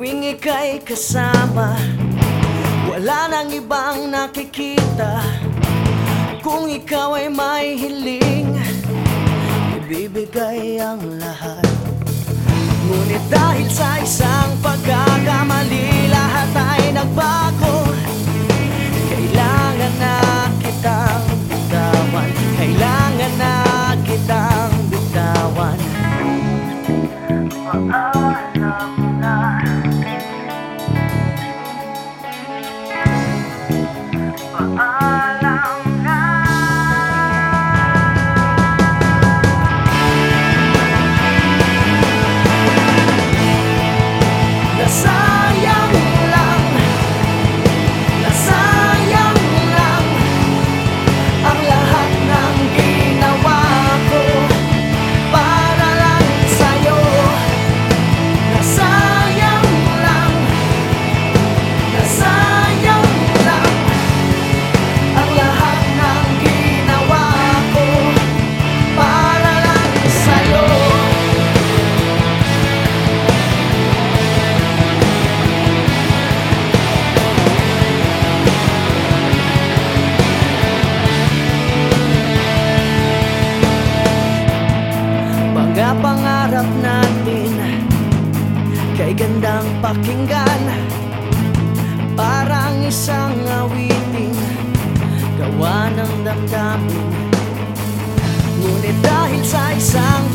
ika'y kasama. Wala nang ibang nakikita. Kung ikaw ay may hiling Ibibigay ang lahat. Ngunit dahil sa isang pagkakamali Lahat ay nagbago. Kailangan na kitang bitawan. Kailangan na kitang bitawan. Paalam passar. Kay gandang pakinggan Parang isang awiting Gawa ng damdamin. Ngunit dahil sa isang